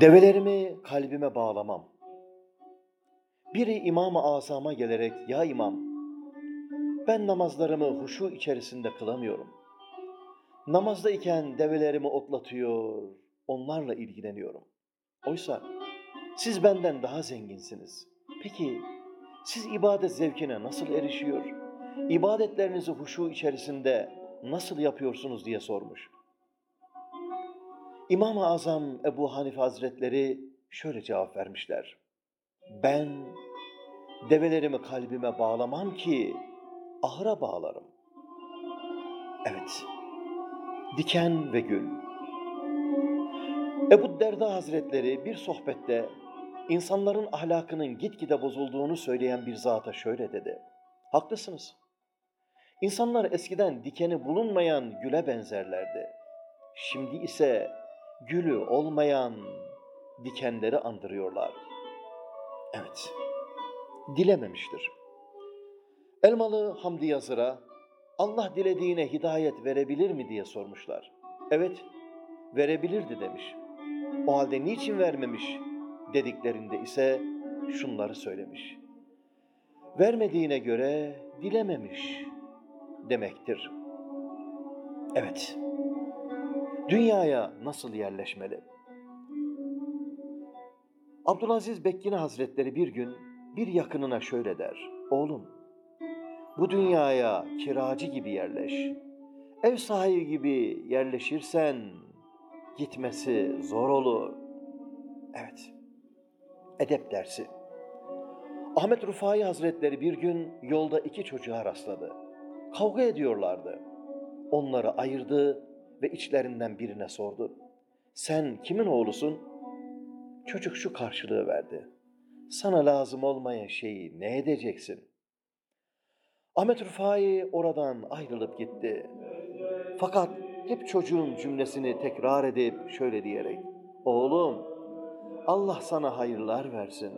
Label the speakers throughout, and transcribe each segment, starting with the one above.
Speaker 1: Develerimi kalbime bağlamam. Biri İmam-ı Azam'a gelerek, ya imam, ben namazlarımı huşu içerisinde kılamıyorum. Namazda iken develerimi otlatıyor, onlarla ilgileniyorum. Oysa siz benden daha zenginsiniz. Peki siz ibadet zevkine nasıl erişiyor? İbadetlerinizi huşu içerisinde nasıl yapıyorsunuz diye sormuş. İmam-ı Azam Ebu Hanife Hazretleri şöyle cevap vermişler. Ben develerimi kalbime bağlamam ki ahıra bağlarım. Evet, diken ve gül. Ebu Derda Hazretleri bir sohbette insanların ahlakının gitgide bozulduğunu söyleyen bir zata şöyle dedi. Haklısınız. İnsanlar eskiden dikeni bulunmayan güle benzerlerdi. Şimdi ise gülü olmayan dikenleri andırıyorlar. Evet, dilememiştir. Elmalı Hamdi Yazır'a Allah dilediğine hidayet verebilir mi diye sormuşlar. Evet, verebilirdi demiş. O halde niçin vermemiş dediklerinde ise şunları söylemiş. Vermediğine göre dilememiş demektir. Evet, dünyaya nasıl yerleşmeli? Abdülaziz Bekkini Hazretleri bir gün bir yakınına şöyle der. Oğlum, bu dünyaya kiracı gibi yerleş. Ev sahibi gibi yerleşirsen gitmesi zor olur. Evet, edep dersi. Ahmet Rufai Hazretleri bir gün yolda iki çocuğa rastladı. Kavga ediyorlardı. Onları ayırdı ve içlerinden birine sordu. Sen kimin oğlusun? Çocuk şu karşılığı verdi. Sana lazım olmayan şeyi ne edeceksin? Ahmet Rufai oradan ayrılıp gitti. Fakat hep çocuğun cümlesini tekrar edip şöyle diyerek, Oğlum, Allah sana hayırlar versin.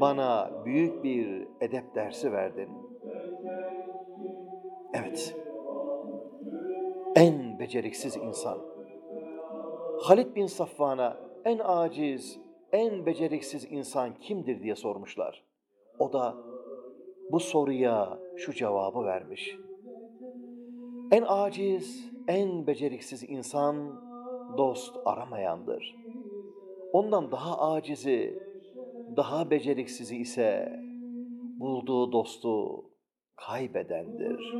Speaker 1: Bana büyük bir edep dersi verdin. Evet, beceriksiz insan. Halid bin Safvan'a en aciz, en beceriksiz insan kimdir diye sormuşlar. O da bu soruya şu cevabı vermiş. En aciz, en beceriksiz insan dost aramayandır. Ondan daha acizi, daha beceriksizi ise bulduğu dostu kaybedendir.